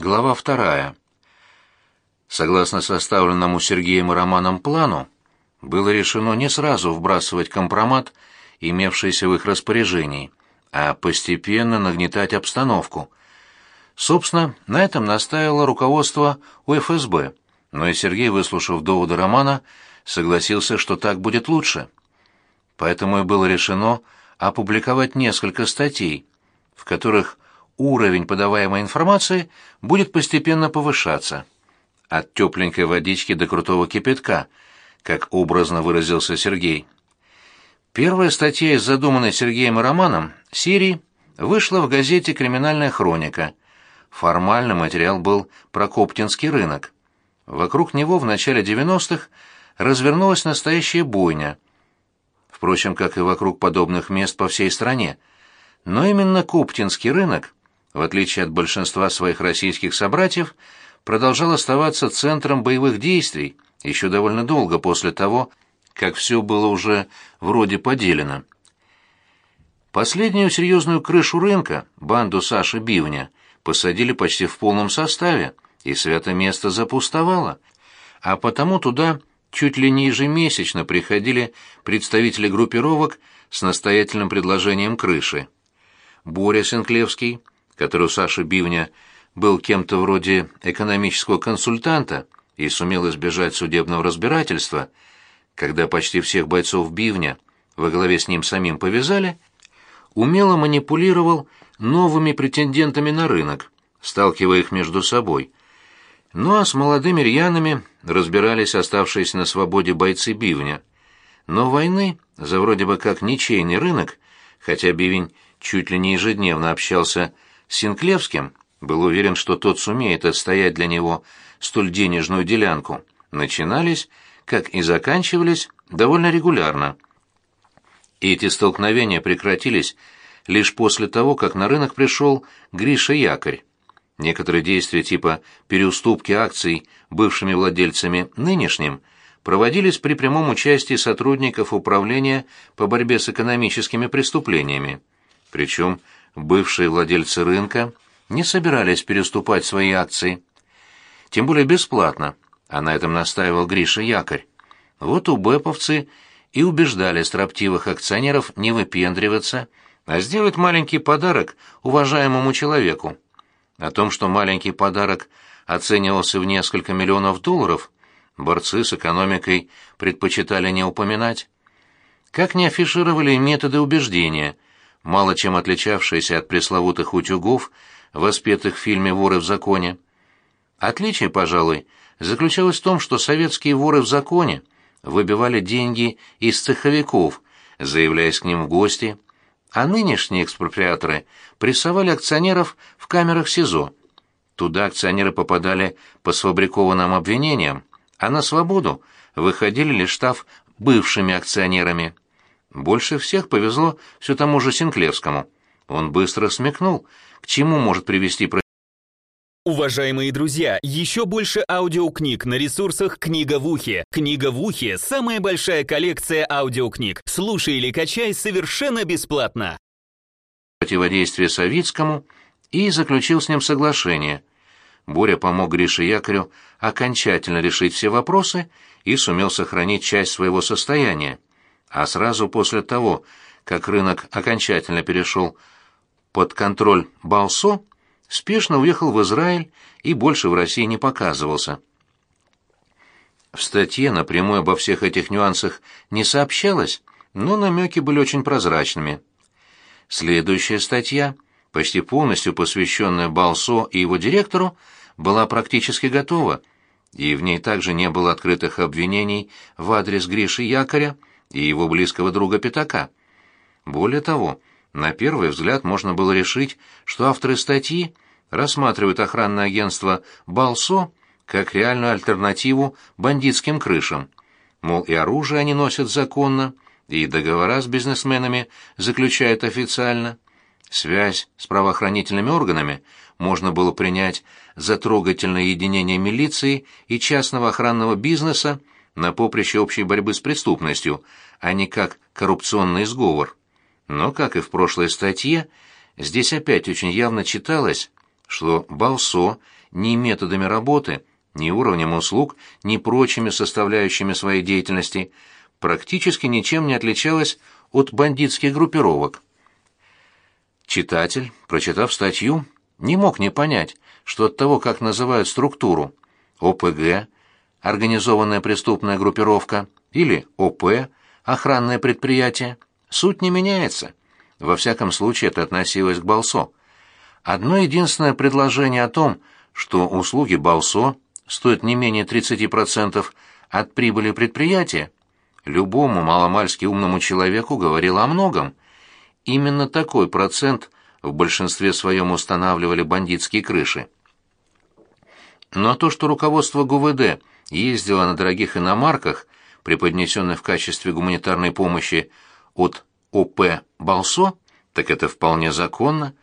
Глава вторая. Согласно составленному Сергеем и Романом плану, было решено не сразу вбрасывать компромат, имевшийся в их распоряжении, а постепенно нагнетать обстановку. Собственно, на этом настаивало руководство УФСБ, но и Сергей, выслушав доводы Романа, согласился, что так будет лучше. Поэтому и было решено опубликовать несколько статей, в которых уровень подаваемой информации будет постепенно повышаться. От тепленькой водички до крутого кипятка, как образно выразился Сергей. Первая статья из задуманной Сергеем Романом серии вышла в газете «Криминальная хроника». Формально материал был про Коптинский рынок. Вокруг него в начале 90-х развернулась настоящая бойня. Впрочем, как и вокруг подобных мест по всей стране. Но именно Коптинский рынок в отличие от большинства своих российских собратьев, продолжал оставаться центром боевых действий еще довольно долго после того, как все было уже вроде поделено. Последнюю серьезную крышу рынка, банду Саши Бивня, посадили почти в полном составе, и свято место запустовало, а потому туда чуть ли не ежемесячно приходили представители группировок с настоятельным предложением крыши. Боря Сенклевский который у Саши Бивня был кем-то вроде экономического консультанта и сумел избежать судебного разбирательства, когда почти всех бойцов Бивня во главе с ним самим повязали, умело манипулировал новыми претендентами на рынок, сталкивая их между собой. Ну а с молодыми рьянами разбирались оставшиеся на свободе бойцы Бивня. Но войны за вроде бы как ничейный рынок, хотя Бивень чуть ли не ежедневно общался Синклевским был уверен, что тот сумеет отстоять для него столь денежную делянку, начинались, как и заканчивались, довольно регулярно. эти столкновения прекратились лишь после того, как на рынок пришел Гриша Якорь. Некоторые действия типа переуступки акций бывшими владельцами нынешним проводились при прямом участии сотрудников управления по борьбе с экономическими преступлениями. Причем бывшие владельцы рынка не собирались переступать свои акции. Тем более бесплатно, а на этом настаивал Гриша Якорь. Вот у бэповцы и убеждали строптивых акционеров не выпендриваться, а сделать маленький подарок уважаемому человеку. О том, что маленький подарок оценивался в несколько миллионов долларов, борцы с экономикой предпочитали не упоминать. Как не афишировали методы убеждения – мало чем отличавшиеся от пресловутых утюгов, воспетых в фильме «Воры в законе». Отличие, пожалуй, заключалось в том, что советские воры в законе выбивали деньги из цеховиков, заявляясь к ним в гости, а нынешние экспроприаторы прессовали акционеров в камерах СИЗО. Туда акционеры попадали по сфабрикованным обвинениям, а на свободу выходили лишь став бывшими акционерами. Больше всех повезло все тому же Синклевскому. Он быстро смекнул, к чему может привести Уважаемые друзья, еще больше аудиокниг на ресурсах «Книга в ухе». «Книга в ухе» — самая большая коллекция аудиокниг. Слушай или качай совершенно бесплатно. Противодействие Савицкому и заключил с ним соглашение. Боря помог Грише Якорю окончательно решить все вопросы и сумел сохранить часть своего состояния а сразу после того, как рынок окончательно перешел под контроль Балсо, спешно уехал в Израиль и больше в России не показывался. В статье напрямую обо всех этих нюансах не сообщалось, но намеки были очень прозрачными. Следующая статья, почти полностью посвященная Балсо и его директору, была практически готова, и в ней также не было открытых обвинений в адрес Гриши Якоря, и его близкого друга Пятака. Более того, на первый взгляд можно было решить, что авторы статьи рассматривают охранное агентство «Балсо» как реальную альтернативу бандитским крышам. Мол, и оружие они носят законно, и договора с бизнесменами заключают официально. Связь с правоохранительными органами можно было принять за трогательное единение милиции и частного охранного бизнеса на поприще общей борьбы с преступностью, а не как коррупционный сговор. Но, как и в прошлой статье, здесь опять очень явно читалось, что Балсо ни методами работы, ни уровнем услуг, ни прочими составляющими своей деятельности практически ничем не отличалась от бандитских группировок. Читатель, прочитав статью, не мог не понять, что от того, как называют структуру ОПГ, организованная преступная группировка, или ОП, охранное предприятие, суть не меняется. Во всяком случае, это относилось к Балсо. Одно единственное предложение о том, что услуги Балсо стоят не менее 30% от прибыли предприятия, любому маломальски умному человеку говорило о многом. Именно такой процент в большинстве своем устанавливали бандитские крыши. Но то, что руководство ГУВД ездило на дорогих иномарках, преподнесенных в качестве гуманитарной помощи от ОП «Балсо», так это вполне законно.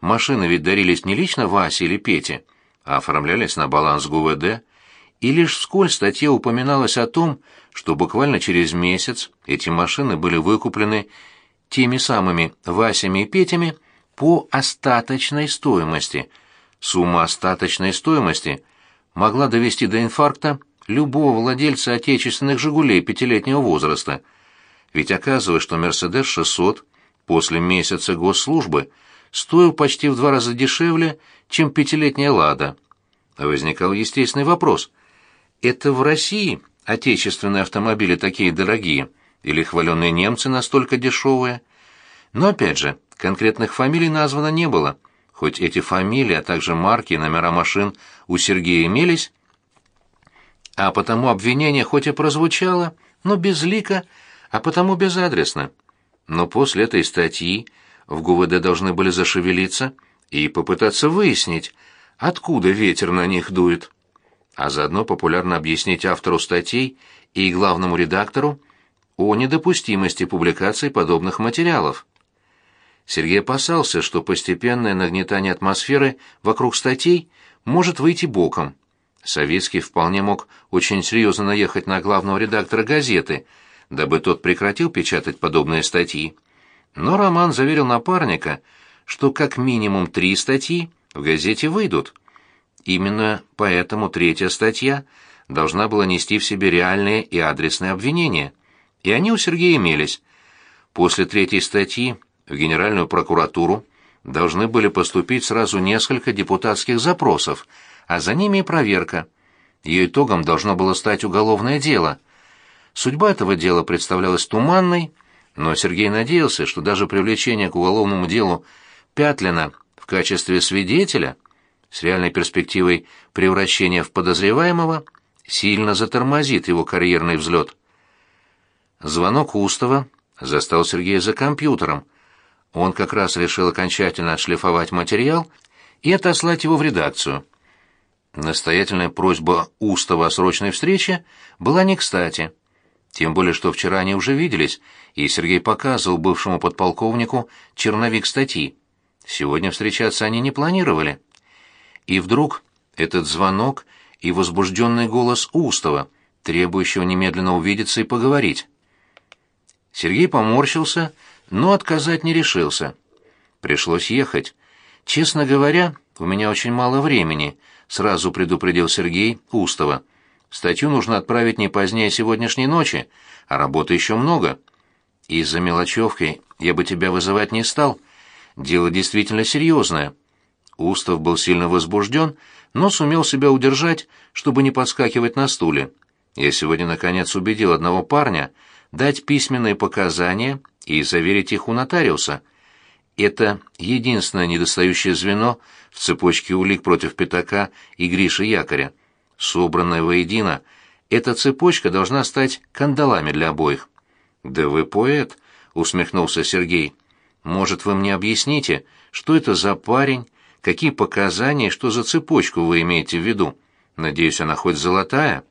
Машины ведь дарились не лично Васе или Пете, а оформлялись на баланс ГУВД, и лишь вскользь в статье упоминалось о том, что буквально через месяц эти машины были выкуплены теми самыми Васями и Петями по остаточной стоимости. Сумма остаточной стоимости могла довести до инфаркта любого владельца отечественных «Жигулей» пятилетнего возраста. Ведь оказывается, что «Мерседес 600» после месяца госслужбы стоил почти в два раза дешевле, чем пятилетняя «Лада». Возникал естественный вопрос. Это в России отечественные автомобили такие дорогие или хваленные немцы настолько дешевые? Но опять же, конкретных фамилий названо не было. Хоть эти фамилии, а также марки и номера машин у Сергея имелись, а потому обвинение хоть и прозвучало, но безлико, а потому безадресно. Но после этой статьи в ГУВД должны были зашевелиться и попытаться выяснить, откуда ветер на них дует, а заодно популярно объяснить автору статей и главному редактору о недопустимости публикации подобных материалов. Сергей опасался, что постепенное нагнетание атмосферы вокруг статей может выйти боком. Савицкий вполне мог очень серьезно наехать на главного редактора газеты, дабы тот прекратил печатать подобные статьи. Но Роман заверил напарника, что как минимум три статьи в газете выйдут. Именно поэтому третья статья должна была нести в себе реальные и адресные обвинения. И они у Сергея имелись. После третьей статьи в Генеральную прокуратуру должны были поступить сразу несколько депутатских запросов – а за ними и проверка. Ее итогом должно было стать уголовное дело. Судьба этого дела представлялась туманной, но Сергей надеялся, что даже привлечение к уголовному делу Пятлина в качестве свидетеля с реальной перспективой превращения в подозреваемого сильно затормозит его карьерный взлет. Звонок Устова застал Сергея за компьютером. Он как раз решил окончательно отшлифовать материал и отослать его в редакцию. Настоятельная просьба Устова о срочной встрече была не кстати. Тем более, что вчера они уже виделись, и Сергей показывал бывшему подполковнику черновик статьи. Сегодня встречаться они не планировали. И вдруг этот звонок и возбужденный голос Устова, требующего немедленно увидеться и поговорить. Сергей поморщился, но отказать не решился. Пришлось ехать. Честно говоря, у меня очень мало времени — сразу предупредил Сергей Устова. Статью нужно отправить не позднее сегодняшней ночи, а работы еще много. Из-за мелочевки я бы тебя вызывать не стал. Дело действительно серьезное. Устав был сильно возбужден, но сумел себя удержать, чтобы не подскакивать на стуле. Я сегодня, наконец, убедил одного парня дать письменные показания и заверить их у нотариуса. Это единственное недостающее звено в цепочке улик против Пятака и Гриши Якоря. Собранная воедино, эта цепочка должна стать кандалами для обоих. «Да вы поэт», — усмехнулся Сергей. «Может, вы мне объясните, что это за парень, какие показания, что за цепочку вы имеете в виду? Надеюсь, она хоть золотая?»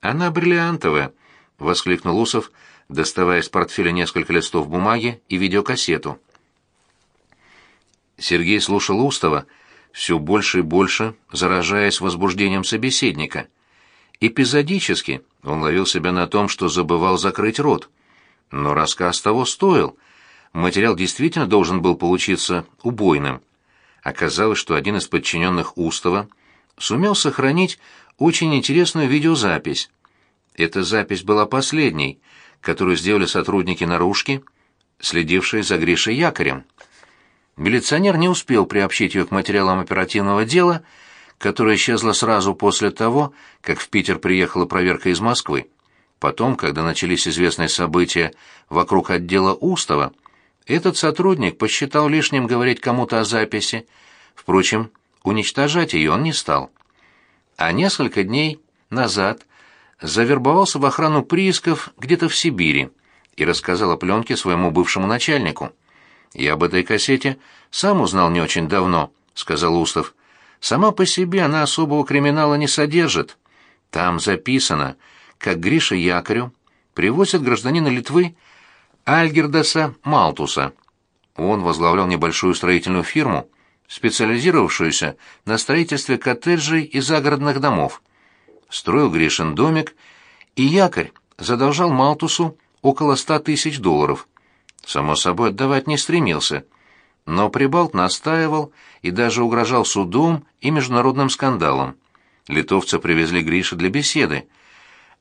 «Она бриллиантовая», — воскликнул Усов, доставая из портфеля несколько листов бумаги и видеокассету. Сергей слушал Устова, все больше и больше заражаясь возбуждением собеседника. Эпизодически он ловил себя на том, что забывал закрыть рот. Но рассказ того стоил. Материал действительно должен был получиться убойным. Оказалось, что один из подчиненных Устова сумел сохранить очень интересную видеозапись. Эта запись была последней, которую сделали сотрудники наружки, следившие за Гришей Якорем. Милиционер не успел приобщить ее к материалам оперативного дела, которое исчезло сразу после того, как в Питер приехала проверка из Москвы. Потом, когда начались известные события вокруг отдела Устова, этот сотрудник посчитал лишним говорить кому-то о записи. Впрочем, уничтожать ее он не стал. А несколько дней назад завербовался в охрану приисков где-то в Сибири и рассказал о пленке своему бывшему начальнику. «Я об этой кассете сам узнал не очень давно», — сказал Устов. «Сама по себе она особого криминала не содержит. Там записано, как Гриша Якорю привозят гражданина Литвы Альгердаса Малтуса. Он возглавлял небольшую строительную фирму, специализировавшуюся на строительстве коттеджей и загородных домов. Строил Гришин домик, и якорь задолжал Малтусу около ста тысяч долларов. Само собой, отдавать не стремился. Но Прибалт настаивал и даже угрожал судом и международным скандалом. Литовца привезли Гриша для беседы.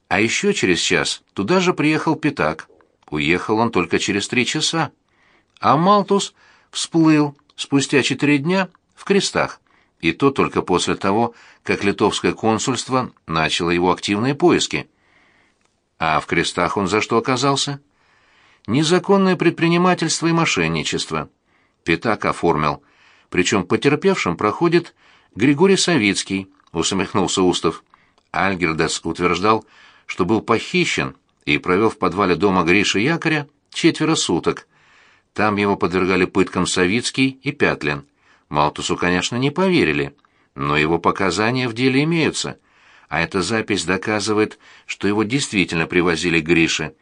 А еще через час туда же приехал Пятак. Уехал он только через три часа. А Малтус всплыл спустя четыре дня в крестах. И то только после того, как литовское консульство начало его активные поиски. А в крестах он за что оказался? Незаконное предпринимательство и мошенничество. Пятак оформил. Причем потерпевшим проходит Григорий Савицкий, усмехнулся Устов. Альгердас утверждал, что был похищен и провел в подвале дома Гриши Якоря четверо суток. Там его подвергали пыткам Савицкий и Пятлин. Малтусу, конечно, не поверили, но его показания в деле имеются, а эта запись доказывает, что его действительно привозили к Грише.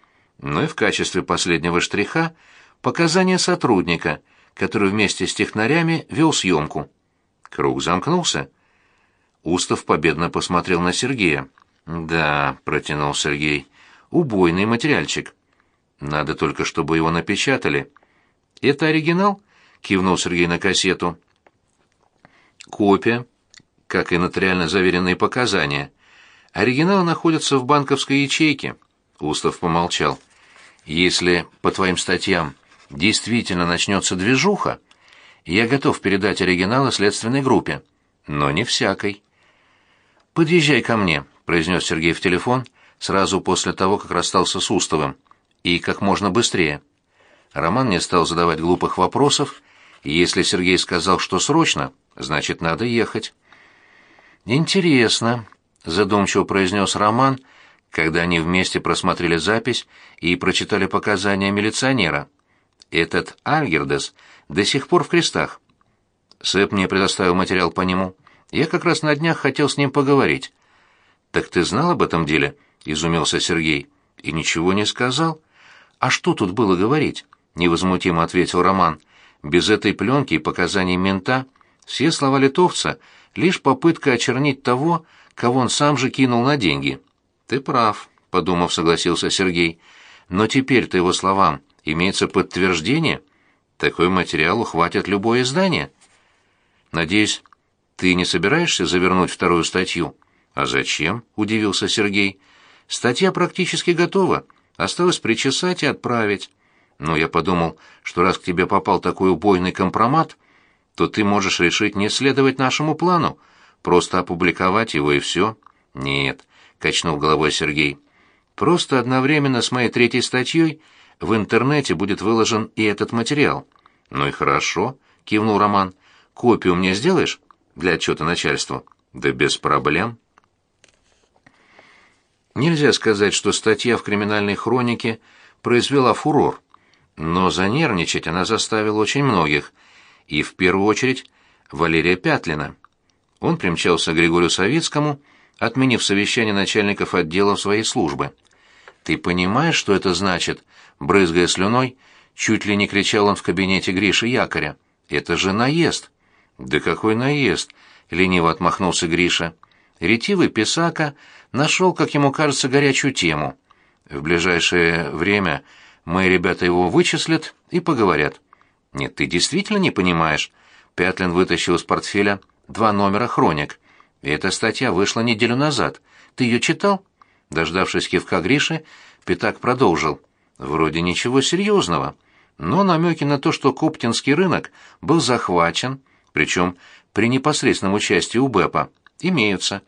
Ну и в качестве последнего штриха показания сотрудника, который вместе с технарями вел съемку. Круг замкнулся. Устов победно посмотрел на Сергея. «Да», — протянул Сергей, — «убойный материальчик. Надо только, чтобы его напечатали». «Это оригинал?» — кивнул Сергей на кассету. «Копия, как и нотариально заверенные показания. Оригиналы находятся в банковской ячейке». Устав помолчал. «Если, по твоим статьям, действительно начнется движуха, я готов передать оригиналы следственной группе, но не всякой». «Подъезжай ко мне», — произнес Сергей в телефон сразу после того, как расстался с Устовым, и как можно быстрее. Роман не стал задавать глупых вопросов, и если Сергей сказал, что срочно, значит, надо ехать. «Интересно», — задумчиво произнес Роман, когда они вместе просмотрели запись и прочитали показания милиционера. «Этот Альгердес до сих пор в крестах. Сэп мне предоставил материал по нему. Я как раз на днях хотел с ним поговорить». «Так ты знал об этом деле?» — изумился Сергей. «И ничего не сказал? А что тут было говорить?» — невозмутимо ответил Роман. «Без этой пленки и показаний мента все слова литовца — лишь попытка очернить того, кого он сам же кинул на деньги». «Ты прав», — подумав, согласился Сергей. «Но теперь-то его словам имеется подтверждение. Такой материал ухватит любое издание». «Надеюсь, ты не собираешься завернуть вторую статью?» «А зачем?» — удивился Сергей. «Статья практически готова. Осталось причесать и отправить». Но я подумал, что раз к тебе попал такой убойный компромат, то ты можешь решить не следовать нашему плану, просто опубликовать его и все. Нет, качнул головой Сергей. Просто одновременно с моей третьей статьей в интернете будет выложен и этот материал. Ну и хорошо, кивнул Роман. Копию мне сделаешь для отчета начальству? Да без проблем. Нельзя сказать, что статья в криминальной хронике произвела фурор но занервничать она заставила очень многих, и в первую очередь Валерия Пятлина. Он примчался к Григорию Савицкому, отменив совещание начальников отделов своей службы. «Ты понимаешь, что это значит?» Брызгая слюной, чуть ли не кричал он в кабинете Гриши Якоря. «Это же наезд!» «Да какой наезд!» — лениво отмахнулся Гриша. Ретивый Писака нашел, как ему кажется, горячую тему. В ближайшее время Мои ребята его вычислят и поговорят. Нет, ты действительно не понимаешь, Пятлин вытащил из портфеля два номера «Хроник». И эта статья вышла неделю назад. Ты ее читал?» Дождавшись кивка Гриши, Пятак продолжил. «Вроде ничего серьезного, но намеки на то, что Коптинский рынок был захвачен, причем при непосредственном участии УБЭПа, имеются.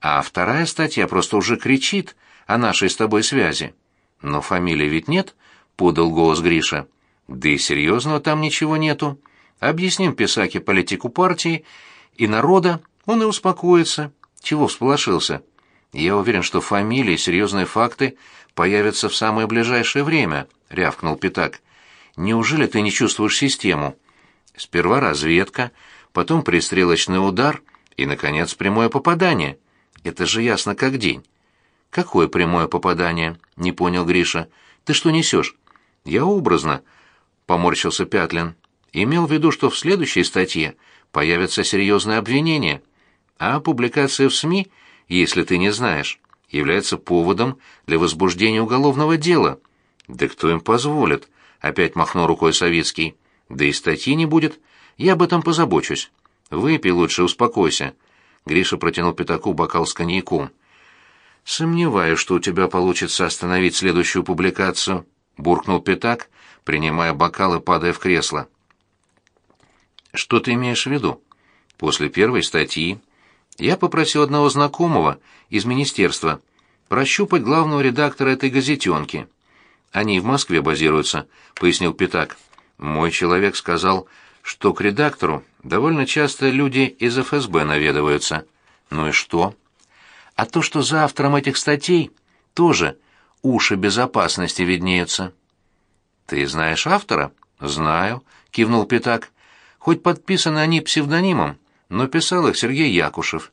А вторая статья просто уже кричит о нашей с тобой связи. Но фамилии ведь нет?» — подал голос Гриша. «Да и серьезного там ничего нету. Объясним Писаке политику партии и народа, он и успокоится. Чего всполошился? Я уверен, что фамилии, серьезные факты появятся в самое ближайшее время, рявкнул Пятак. Неужели ты не чувствуешь систему? Сперва разведка, потом пристрелочный удар и, наконец, прямое попадание. Это же ясно как день. Какое прямое попадание? Не понял Гриша. Ты что несешь? Я образно, поморщился Пятлин. Имел в виду, что в следующей статье появятся серьезные обвинения, а публикация в СМИ, если ты не знаешь, является поводом для возбуждения уголовного дела. Да кто им позволит? Опять махнул рукой Савицкий. Да и статьи не будет. Я об этом позабочусь. Выпей лучше, успокойся. Гриша протянул пятаку бокал с коньяком. Сомневаюсь, что у тебя получится остановить следующую публикацию, буркнул пятак, принимая бокал и падая в кресло. Что ты имеешь в виду? После первой статьи я попросил одного знакомого из министерства прощупать главного редактора этой газетенки. Они в Москве базируются, пояснил Пятак. Мой человек сказал, что к редактору довольно часто люди из ФСБ наведываются. Ну и что? А то, что за автором этих статей тоже уши безопасности виднеются. Ты знаешь автора? Знаю, кивнул Пятак. Хоть подписаны они псевдонимом, но писал их Сергей Якушев.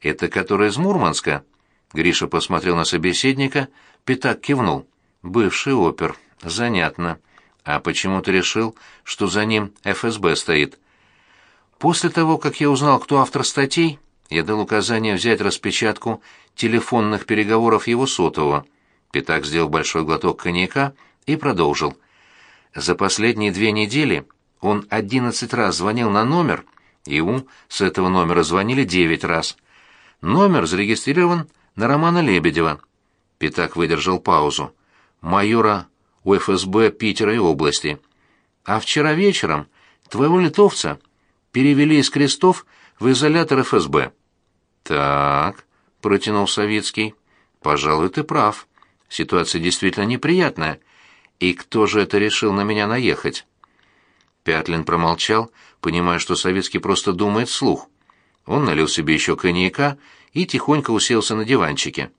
Это который из Мурманска? Гриша посмотрел на собеседника, Пятак кивнул. Бывший опер. Занятно. А почему ты решил, что за ним ФСБ стоит? После того, как я узнал, кто автор статей, я дал указание взять распечатку телефонных переговоров его сотового. Пятак сделал большой глоток коньяка и продолжил. За последние две недели он одиннадцать раз звонил на номер, ему с этого номера звонили девять раз. Номер зарегистрирован на Романа Лебедева. Пятак выдержал паузу. Майора УФСБ Питера и области. А вчера вечером твоего литовца перевели из крестов в изолятор ФСБ. Так, протянул Савицкий. Пожалуй, ты прав. Ситуация действительно неприятная. И кто же это решил на меня наехать? Пятлин промолчал, понимая, что Советский просто думает вслух. Он налил себе еще коньяка и тихонько уселся на диванчике.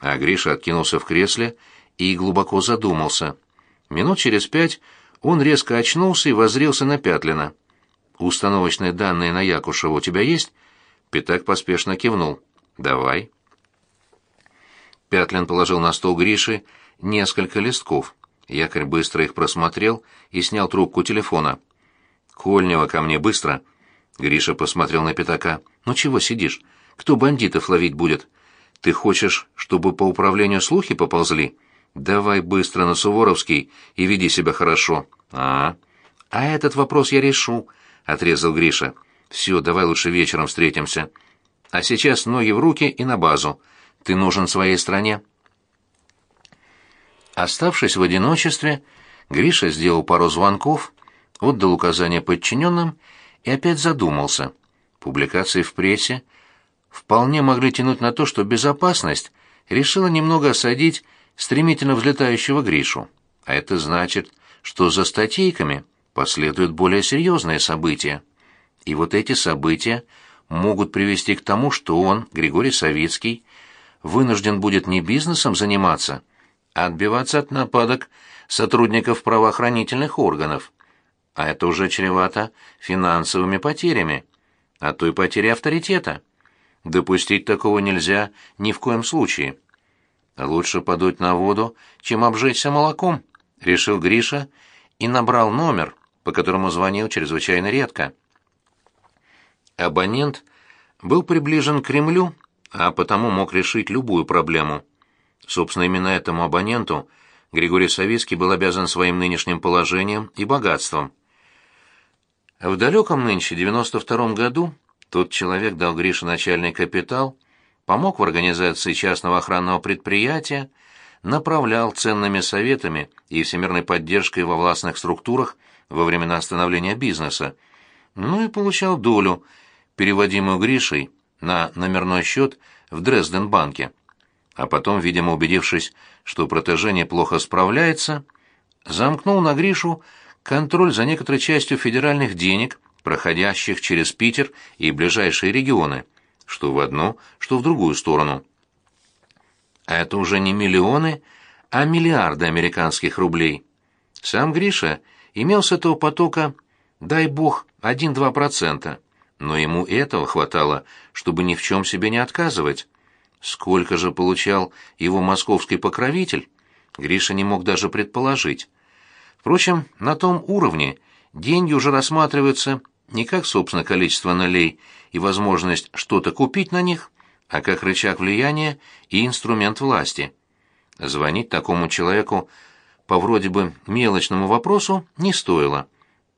А Гриша откинулся в кресле и глубоко задумался. Минут через пять он резко очнулся и воззрелся на Пятлина. «Установочные данные на Якушева у тебя есть?» Пятак поспешно кивнул. «Давай». Пятлин положил на стол Гриши несколько листков. Якорь быстро их просмотрел и снял трубку телефона. «Кольнева ко мне быстро!» Гриша посмотрел на пятака. «Ну чего сидишь? Кто бандитов ловить будет? Ты хочешь, чтобы по управлению слухи поползли? Давай быстро на Суворовский и веди себя хорошо». «А, а этот вопрос я решу», — отрезал Гриша. «Все, давай лучше вечером встретимся. А сейчас ноги в руки и на базу. Ты нужен своей стране». Оставшись в одиночестве, Гриша сделал пару звонков, отдал указания подчиненным и опять задумался. Публикации в прессе вполне могли тянуть на то, что безопасность решила немного осадить стремительно взлетающего Гришу. А это значит, что за статейками последуют более серьезные события. И вот эти события могут привести к тому, что он, Григорий Савицкий, вынужден будет не бизнесом заниматься, отбиваться от нападок сотрудников правоохранительных органов. А это уже чревато финансовыми потерями, а то и потерей авторитета. Допустить такого нельзя ни в коем случае. Лучше подуть на воду, чем обжечься молоком, решил Гриша и набрал номер, по которому звонил чрезвычайно редко. Абонент был приближен к Кремлю, а потому мог решить любую проблему. Собственно, именно этому абоненту Григорий Савицкий был обязан своим нынешним положением и богатством. В далеком нынче 92-м году тот человек дал Грише начальный капитал, помог в организации частного охранного предприятия, направлял ценными советами и всемирной поддержкой во властных структурах во времена становления бизнеса, ну и получал долю, переводимую Гришей на номерной счет в Дрезден-банке. А потом, видимо, убедившись, что протеже неплохо справляется, замкнул на Гришу контроль за некоторой частью федеральных денег, проходящих через Питер и ближайшие регионы, что в одну, что в другую сторону. А это уже не миллионы, а миллиарды американских рублей. Сам Гриша имел с этого потока, дай бог, 1-2%, но ему этого хватало, чтобы ни в чем себе не отказывать. Сколько же получал его московский покровитель, Гриша не мог даже предположить. Впрочем, на том уровне деньги уже рассматриваются не как, собственно, количество нулей и возможность что-то купить на них, а как рычаг влияния и инструмент власти. Звонить такому человеку по вроде бы мелочному вопросу не стоило.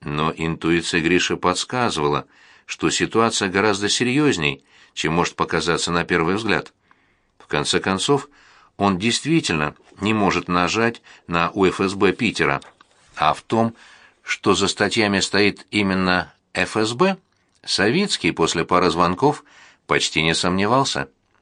Но интуиция Гриши подсказывала, что ситуация гораздо серьезней, чем может показаться на первый взгляд. Конце концов, он действительно не может нажать на УФСБ Питера, а в том, что за статьями стоит именно ФСБ, Савицкий после пары звонков почти не сомневался.